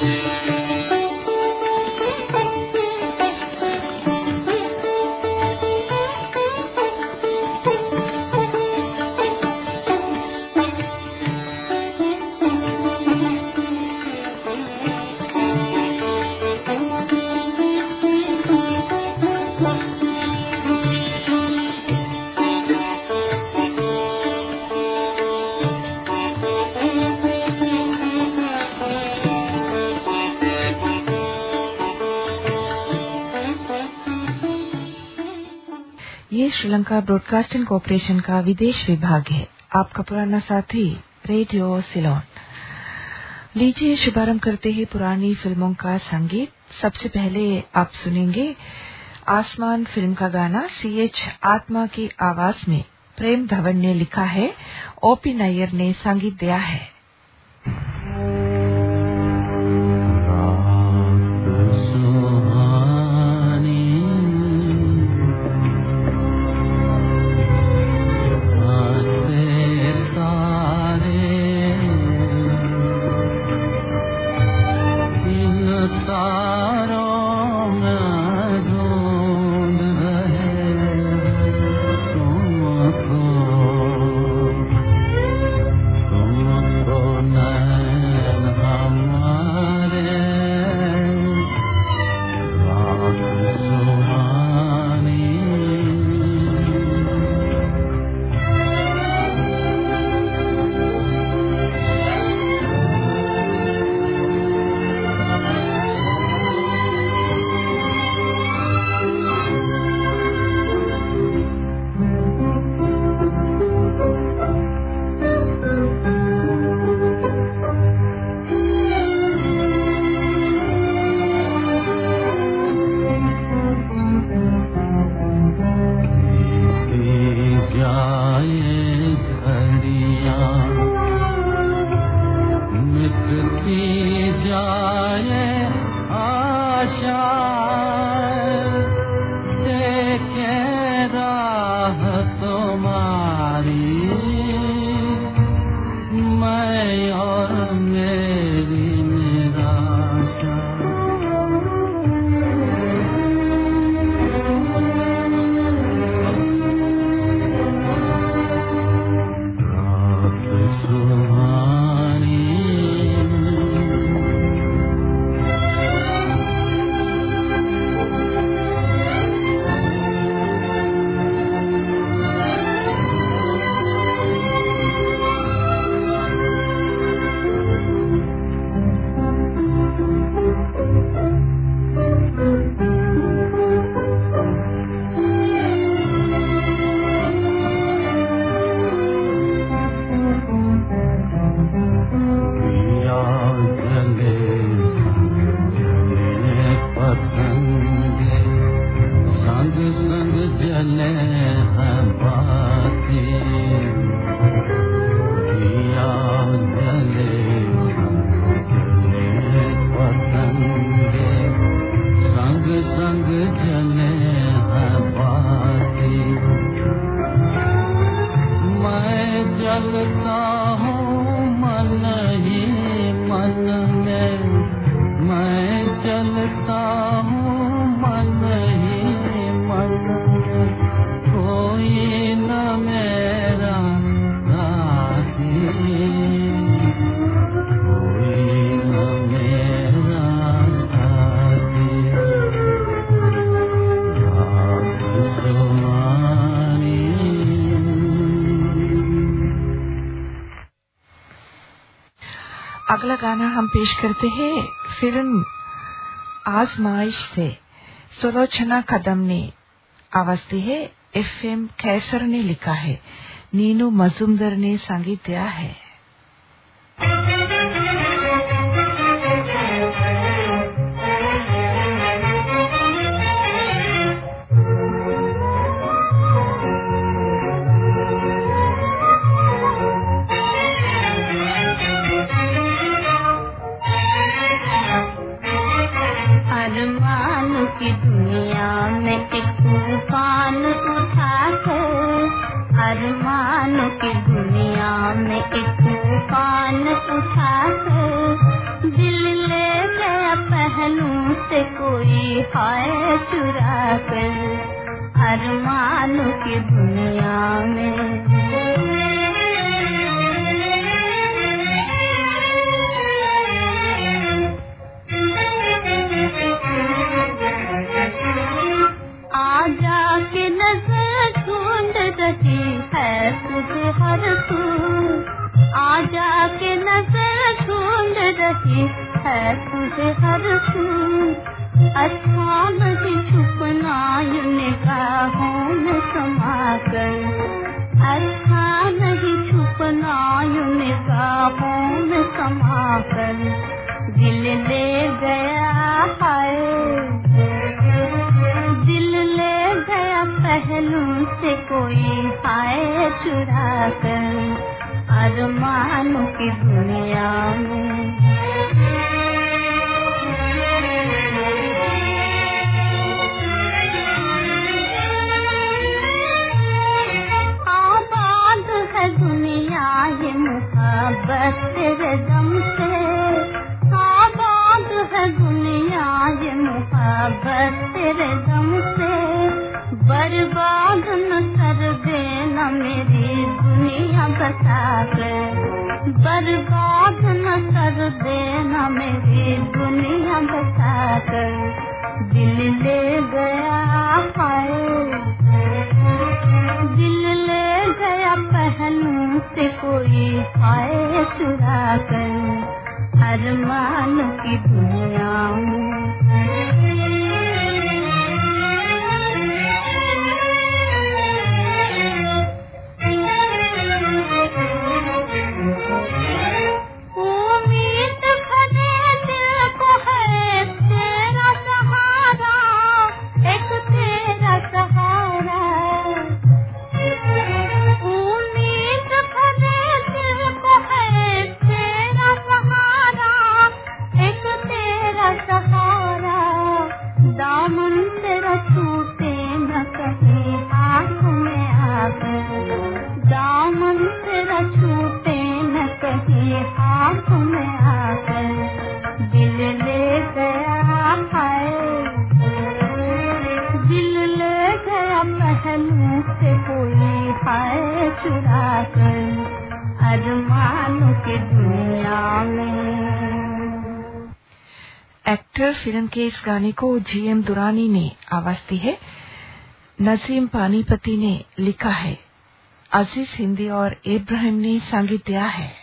Thank you. Sri Lanka broadcasting corporation का विदेश विभाग है। आपका पुराना साथी, रेडियो सिलोन। लीजिए, शुभारंभ करते हैं पुरानी फ़िल्मों का संगीत। सबसे पहले आप सुनेंगे आसमान फ़िल्म का गाना सी एच आत्मा की आवाज़ में। प्रेम धवन ने लिखा है ओपी नैयर ने संगीत दिया है। है और मेरी अगला गाना हम पेश करते हैं, फ़िल्म आजमाइश से। सुलोचना कदम ने आवाज़ दी है एफ़ एम कैसर ने लिखा है, नीनू मजुमदर ने संगीत दिया है। की दुनिया में एक तूफ़ान उठा कर दिल ले से कोई हाय चुरा कर। की दुनिया में हर तू आजा के नज़र ढूंढ रही है तुझे हर अच्छा समा कर। अच्छा नहीं समा कर। दिल ले गया कोई आए चुरा कर अरमानों की दुनिया में। दुनिया ये मुहब्बत तेरे दम से। आबाद है दुनिया ये मुहब्बत तेरे दम से। बर्बाद न कर देना मेरी दुनिया बता कर बर्बाद न कर देना मेरी दुनिया बता कर दिल ले गया है दिल ले गया पहलू से कोई आए चुरा कर अरमान की दुनिया फ़िल्म के इस गाने को जीएम दुरानी ने आवाज़ दी है। नसीम पानीपति ने लिखा है। अज़ीज़ हिंदी और इब्राहिम ने संगीत दिया है।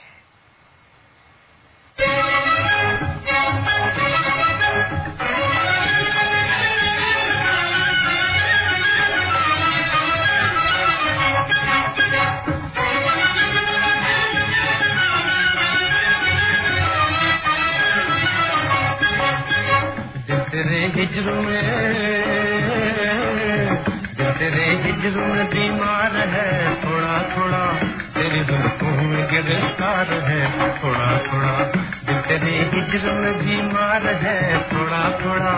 हिजर में जो तेरे हिजर में बीमार है थोड़ा थोड़ा तेरी जुल्फों में गिरफ़्तार है थोड़ा थोड़ा जो तेरे हिजर में बीमार है थोड़ा थोड़ा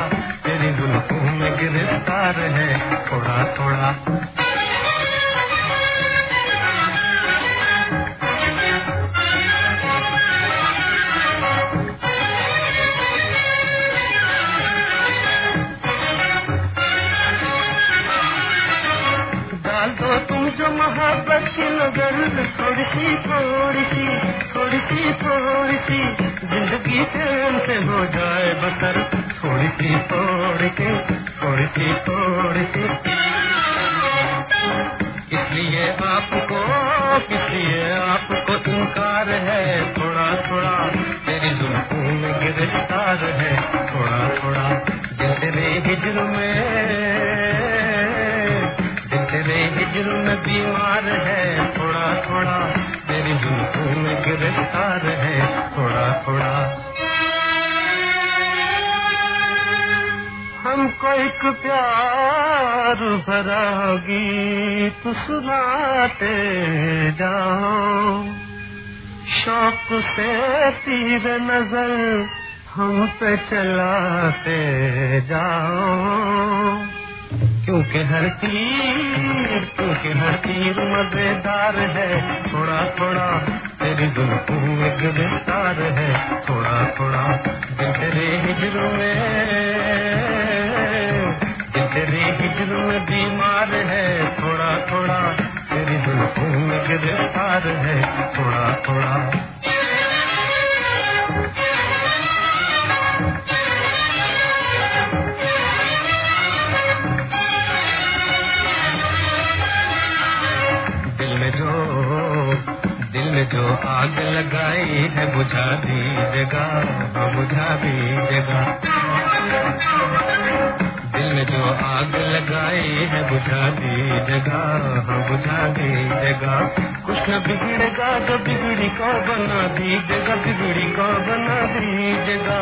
तेरी जुल्फों में गिरफ़्तार है थोड़ा थोड़ा मोहब्बत की नज़र थोड़ी सी थोड़ी सी थोड़ी सी थोड़ी सी ज़िंदगी चैन से हो जाए बसर थोड़ी सी थोड़ी सी थोड़ी सी थोड़ी सी इसलिए आपको इसलिए आपको इनकार है थोड़ा थोड़ा तेरी जुल्फों में गिरफ़्तार है थोड़ा थोड़ा तेरे हिजर में। तेरे में बीमार है, थोड़ा थोड़ा। तेरी जुल्फों में गिरफ़्तार है, थोड़ा थोड़ा। हमको एक प्यार भरा गीत सुनाते जाओ। शौक से तीर नज़र हम पे चलाते जाओ। क्योंकि हर तीर क्योंकि हर तीर मज़ेदार है। थोड़ा थोड़ा तेरी जुल्फों में गिरफ़्तार है। थोड़ा थोड़ा तेरे हिजरों में तेरे हिजरों में बीमार है। थोड़ा थोड़ा तेरी जुल्फों में गिरफ़्तार है। थोड़ा थोड़ा जो आग लगाई है, बुझा दीजेगा हाँ बुझा दीजेगा दिल में जो आग लगाई है, बुझा दीजेगा हाँ बुझा दीजेगा कुछ न बिगड़ेगा जो बिगड़ी को बना दीजेगा बिगड़ी को बना दीजेगा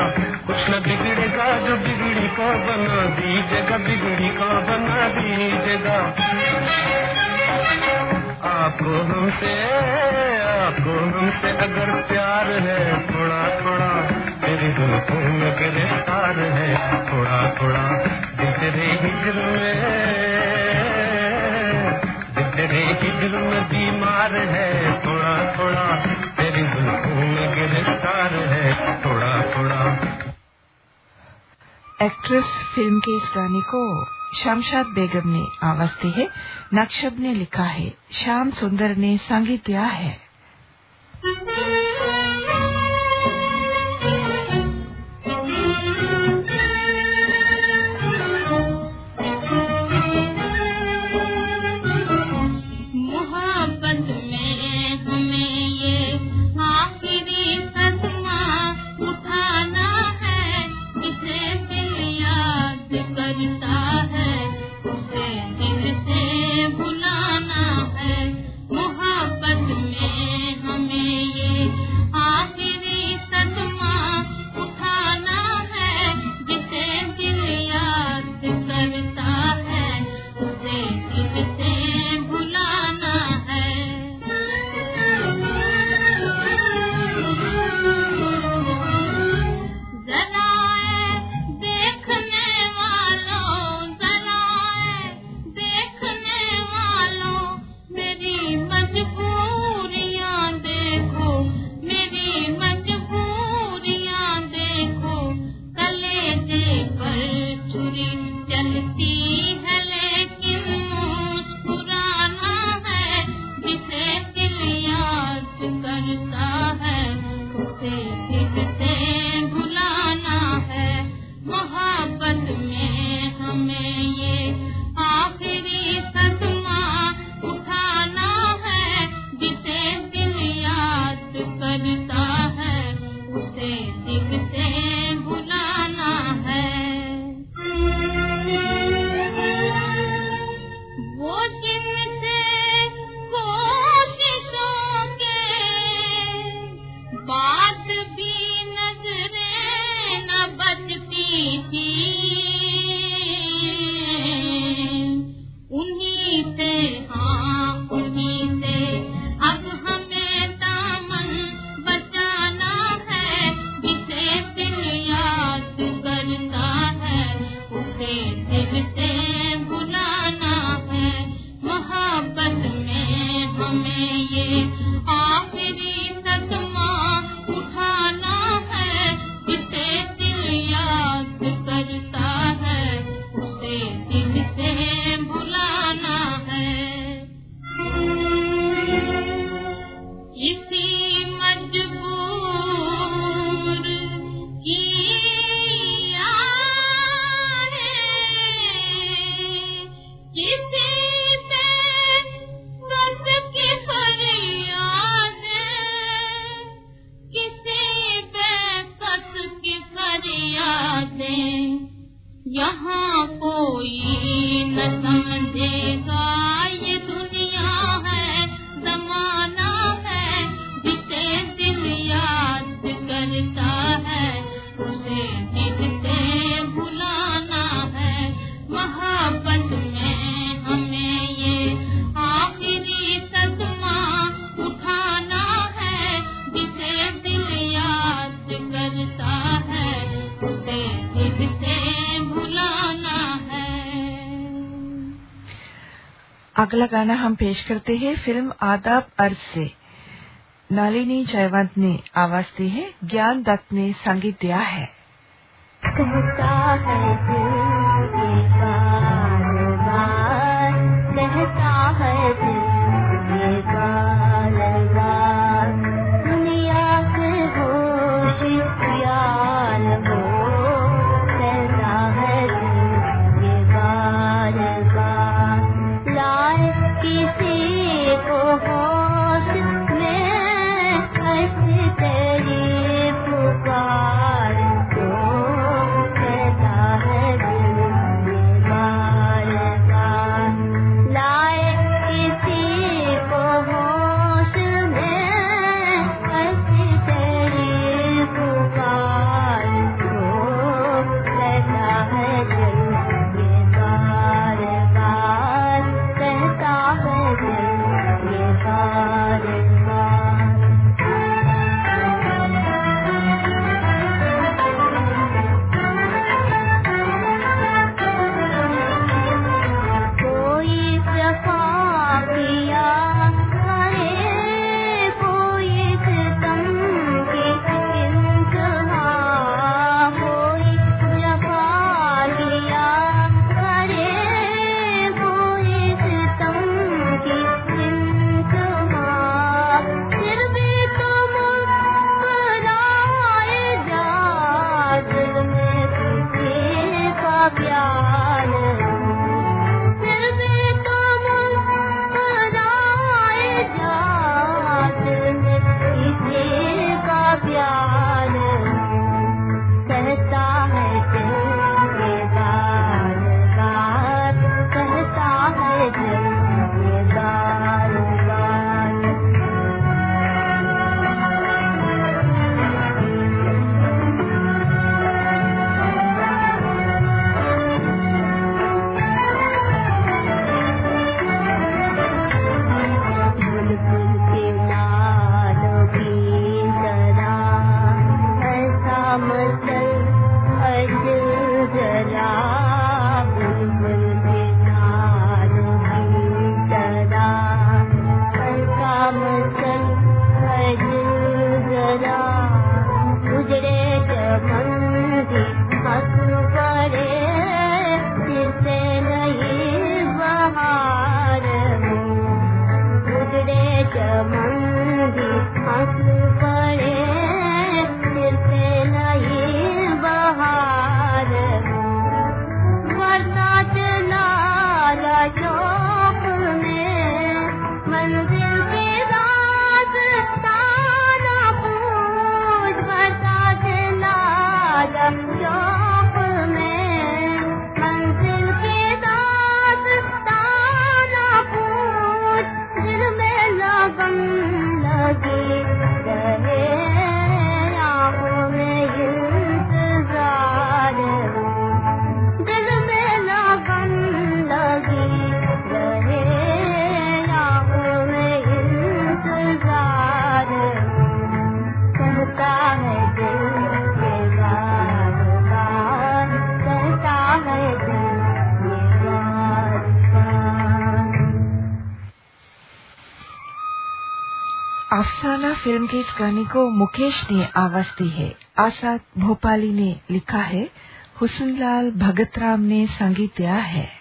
कुछ न बिगड़ेगा जो बिगड़ी को बना दीजेगा बिगड़ी को बना दीजेगा आपको हमसे आपको हमसे अगर प्यार है, थोड़ा थोड़ा तेरी जुल्फों में गिरफ़्तार है, थोड़ा थोड़ा तेरे हिजर में तेरे हिजर में बीमार है, थोड़ा थोड़ा तेरी जुल्फों में गिरफ़्तार है, थोड़ा थोड़ा। एक्ट्रेस फ़िल्म के इस गाने को शमशाद बेगम ने आवाज़ दी है। नक्शब ने लिखा है, श्याम सुंदर ने संगीत दिया है। you अगला गाना हम पेश करते हैं, फ़िल्म आदाब अर्ज़ से। नालिनी जयवंत ने आवाज़ दी है, ज्ञान दत्त ने संगीत दिया है। है फ़िल्म के इस गाने को मुकेश ने आवाज़ दी है। आसाद भोपाली ने लिखा है, हुसनलाल भगतराम ने संगीत दिया है।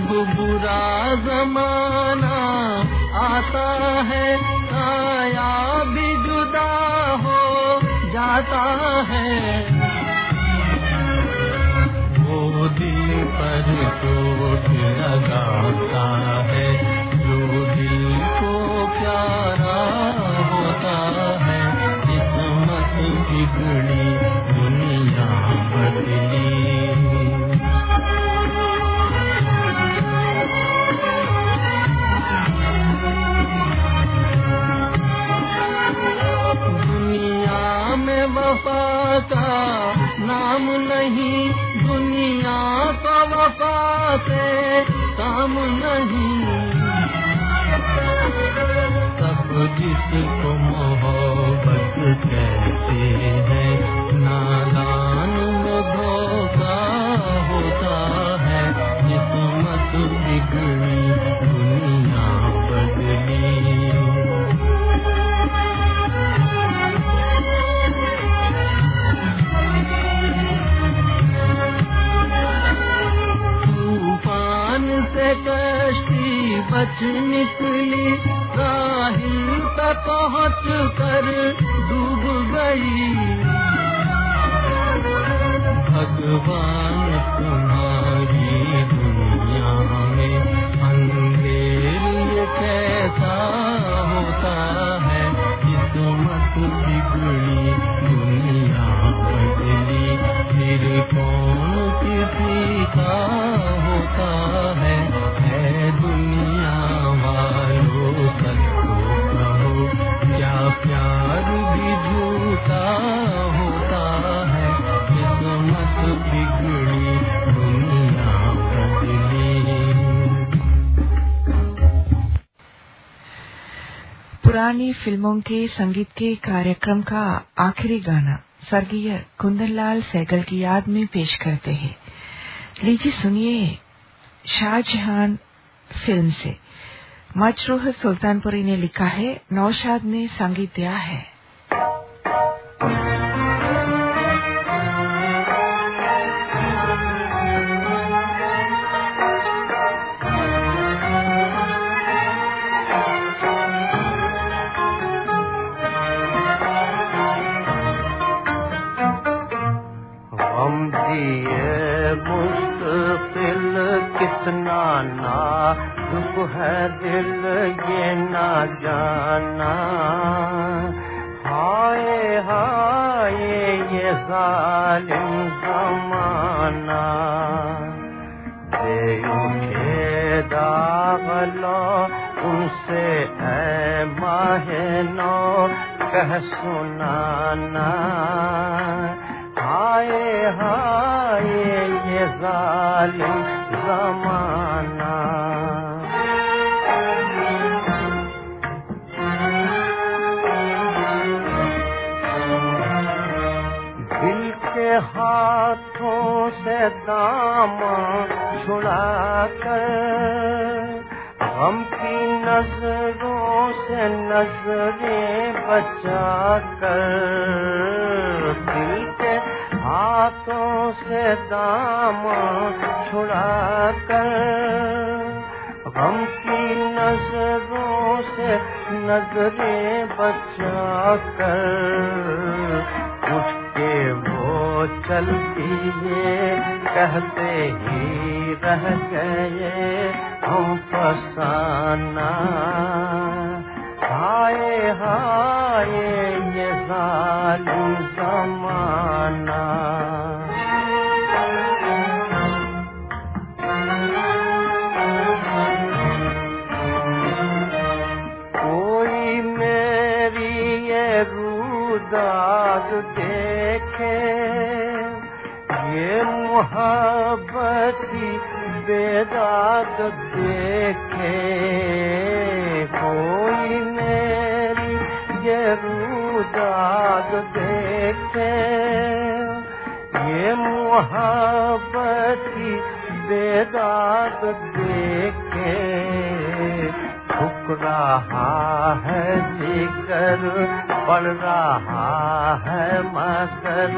जब बुरा जमाना आता है, आया भी जुदा हो जाता है। दिल पर चोट लगाता है, जो दिल को प्यारा होता है। किस्मत बिगड़ी दुनिया बदली। वफा का नाम नहीं दुनिया का वफा से। काम नहीं। सब जिसको मोहब्बत कहते हैं, नादान धोखा होता है। किस्मत बिगड़ी बच निकली साहिल तक पहुँच कर डूब गई। भगवान तुम्हारी दुनिया में अंधेर कैसा होता? फ़िल्मों के, संगीत के कार्यक्रम का आखिरी गाना स्वर्गीय कुंदनलाल सहगल की याद में पेश करते हैं। लीजिए सुनिए शाहजहान फ़िल्म से। मजरूह सुल्तानपुरी ने लिखा है, नौशाद ने संगीत दिया है। जालिम जमाना। हाथों से दाम छुड़ा हम की नज़रों से नज़रें बचा कर दिल के हाथों से दाम छुड़ा कर हम की नज़रों से नज़रें बचा कर चलती ये कहते ही रह गए हम फसाना। हाय हाय ये जालिम मोहब्बती बेदाग देखे, कोई मेरी ये रूदाग देखे। ये मोहब्बती बेदाग देखे रहा है जिगर बढ़ रहा है मगर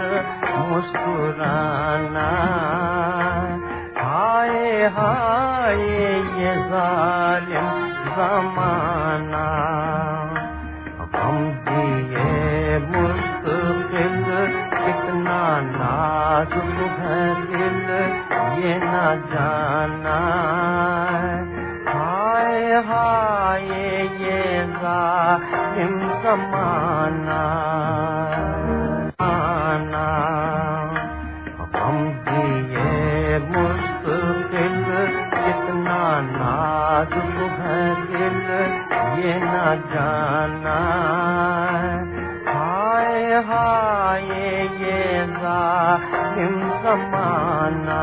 मुस्कुराना। हाय हाय, ये जालिम जमाना। हम दिए मुस्तकिल कितना नाजुक है दिल, ये न जाना। हाय ये जालिम जमाना आना हम दिए मुस्तकिल कितना नाजुक है दिल ये न जाना। हाय हाय ये जालिम जमाना